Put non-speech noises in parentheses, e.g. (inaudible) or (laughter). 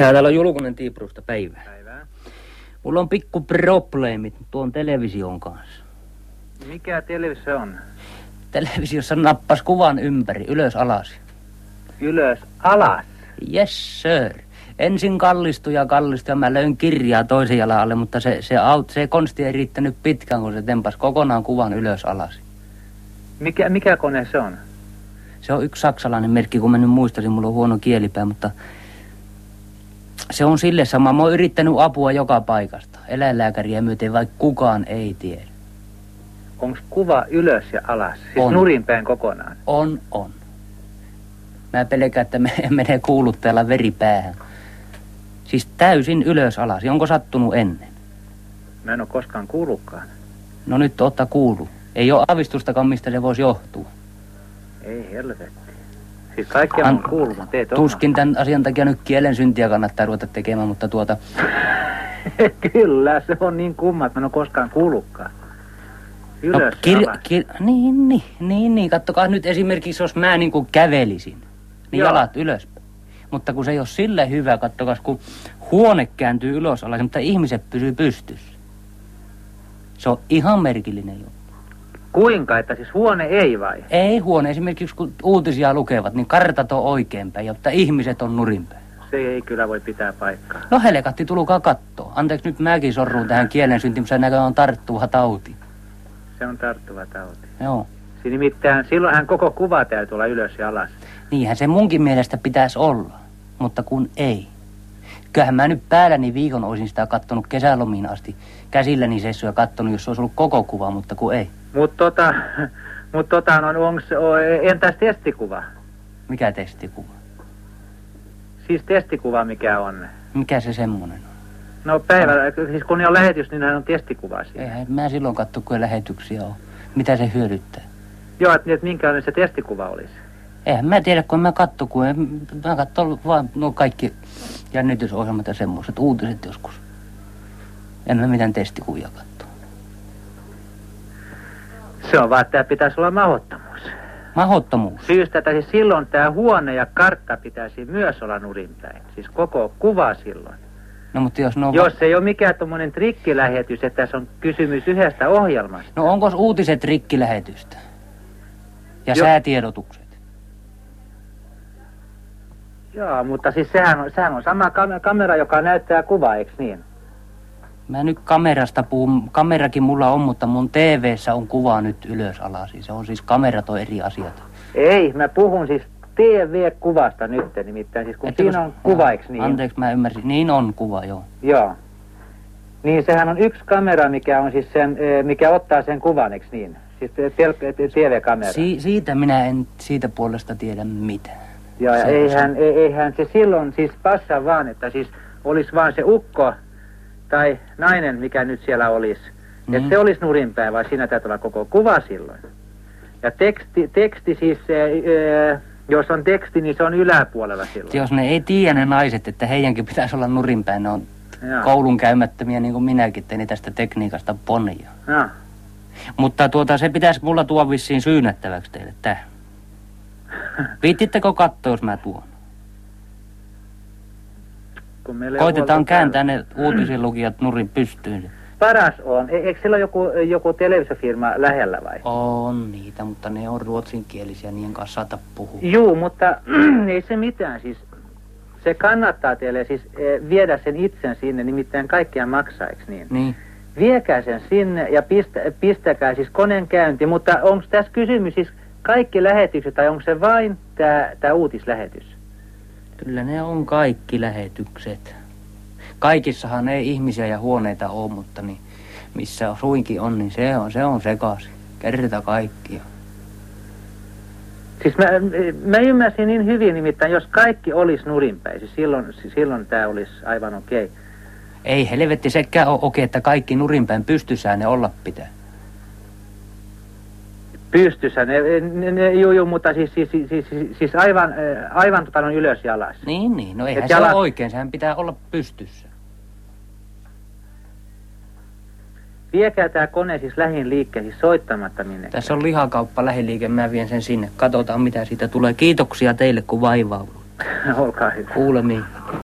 Ja täällä on julkunen tiiprusta päivää. Päivää. Mulla on pikku probleemit tuon television kanssa. Mikä televisio on? Televisiossa nappas kuvan ympäri, ylös alas. Ylös, alas. Yes sir. Ensin kallistui ja kallistui ja mä löin kirjaa toisen jalan alle, mutta se, se, aut, se konsti ei riittänyt pitkään, kun se tempas kokonaan kuvan ylös alas. Mikä, mikä kone se on? Se on yksi saksalainen merkki, kun mä nyt muistaisin, mulla on huono kielipää, mutta se on sille sama. Mä oon yrittänyt apua joka paikasta. Eläinlääkäriä myöten, vaikka kukaan ei tiedä. Onko kuva ylös ja alas? Siis On. nurinpäin kokonaan. On, on. Mä pelkään, että me (laughs) menee kuuluttajalla veri päähän. Siis täysin ylös alas. Onko sattunut ennen? Mä en ole koskaan kuullutkaan. No nyt ottaa kuulu. Ei ole avistustakaan, mistä se voisi johtua. Ei helvetti. Siis kaikkea An- on kuullut, mutta ei Tuskin tämän asian takia nyt kielen syntiä kannattaa ruveta tekemään, mutta tuota... (laughs) Kyllä, se on niin kumma, että mä en ole koskaan kuullutkaan. Ylös no, alas. kir- niin, niin, niin, niin. Kattokaa nyt esimerkiksi, jos mä niin kuin kävelisin, niin Joo. jalat ylöspäin. Mutta kun se ei ole sille hyvä, kattokaa, kun huone kääntyy ylös alas, mutta ihmiset pysyy pystyssä. Se on ihan merkillinen juttu. Kuinka, että siis huone ei vai? Ei huone, esimerkiksi kun uutisia lukevat, niin kartat on oikeinpäin, jotta ihmiset on nurinpäin. Se ei kyllä voi pitää paikkaa. No helekatti, tulkaa kattoo. Anteeksi, nyt mäkin sorruun tähän kielen se näköjään on tarttuva tauti. Se on tarttuva tauti. Joo. Siis nimittäin silloinhan koko kuva täytyy olla ylös ja alas. Niinhän se munkin mielestä pitäisi olla, mutta kun ei. Kyllähän mä nyt päälläni viikon olisin sitä kattonut kesälomiin asti. Käsilläni sessu ja kattonut, jos se olisi ollut koko kuva, mutta kun ei. Mutta tota, (laughs) mut tota, no, onks, o, entäs testikuva? Mikä testikuva? Siis testikuva mikä on? Mikä se semmonen on? No päivällä, siis kun ne on lähetys, niin nehän on testikuva siinä. Eihän mä silloin katso, kun lähetyksiä on. Mitä se hyödyttää? Joo, että, että minkälainen se testikuva olisi. Eihän mä tiedä, kun mä katso, kun en, mä katso vaan no kaikki jännitysohjelmat ja semmoiset uutiset joskus. En mä mitään testikuvia katso. Se on vaan, että tämä pitäisi olla mahdottomuus. Mahottomuus. Syystä, että siis silloin tämä huone ja kartta pitäisi myös olla nurinpäin. Siis koko kuva silloin. No mutta jos ne on... Jos ei ole mikään tuommoinen trikkilähetys, että tässä on kysymys yhdestä ohjelmasta. No onko uutiset rikkilähetystä? Ja Joo. säätiedotukset? Joo, mutta siis sehän on, sehän on sama kam- kamera, joka näyttää kuvaa, eikö niin? Mä nyt kamerasta puhun. Kamerakin mulla on, mutta mun TV-ssä on kuva nyt ylös alas. Se on siis kamerat on eri asiat. Ei, mä puhun siis TV-kuvasta nyt, nimittäin siis kun Että siinä on kuva, eikö niin? Anteeksi, mä ymmärsin. Niin on kuva, joo. Joo. Niin sehän on yksi kamera, mikä on siis sen, eh, mikä ottaa sen kuvan, eikö niin? Siis TV-kamera. Si- siitä minä en siitä puolesta tiedä mitään. Joo, ja se- eihän, ei- eihän se silloin siis passaa vaan, että siis olisi vaan se ukko tai nainen, mikä nyt siellä olisi. Mm. Että se olisi nurinpäin, vai siinä täytyy olla koko kuva silloin. Ja teksti, teksti siis, eh, jos on teksti, niin se on yläpuolella silloin. Jos ne ei tiedä ne naiset, että heidänkin pitäisi olla nurinpäin, ne on Joo. koulun käymättömiä niin kuin minäkin, ei tästä tekniikasta ponia. Joo. Mutta tuota, se pitäisi mulla tuoda vissiin syynnettäväksi teille tähän. (laughs) Viittittekö katsoa, jos mä tuon? Kun meillä ei Koitetaan kääntää ne uutisen lukijat nurin pystyyn. Paras on. E- eikö sillä joku, joku televisiofirma lähellä vai? On niitä, mutta ne on ruotsinkielisiä, niiden kanssa saata puhua. Juu, mutta (clears throat) ei se mitään siis. Se kannattaa teille siis eh, viedä sen itsen sinne, nimittäin kaikkia maksaa, eikö niin? Niin. Viekää sen sinne ja pistä, pistäkää siis koneen käynti, mutta onko tässä kysymys siis kaikki lähetykset tai onko se vain tämä uutislähetys? Kyllä ne on kaikki lähetykset. Kaikissahan ei ihmisiä ja huoneita ole, mutta niin, missä suinkin on, niin se on, se on sekaisin. Kerta kaikkia. Siis mä, mä ymmärsin niin hyvin, nimittäin jos kaikki olisi nurinpäin, siis silloin, silloin tämä olisi aivan okei. Okay. Ei helvetti sekään ole okei, että kaikki nurinpäin pystyssään ne olla pitää. Pystyssä, ne, ne, ne juu, juu, mutta siis, siis, siis, siis, siis aivan, äh, aivan tota noin ylös ja alas. Niin, niin. No eihän Et se jalat- ole oikein, sehän pitää olla pystyssä. Viekää tämä kone siis lähin liikkeisiin soittamatta minne. Tässä on lihakauppa lähiliike, mä vien sen sinne. Katsotaan mitä siitä tulee. Kiitoksia teille kun vaivaudutte. (laughs) Olkaa hyvä. Kuulemiin.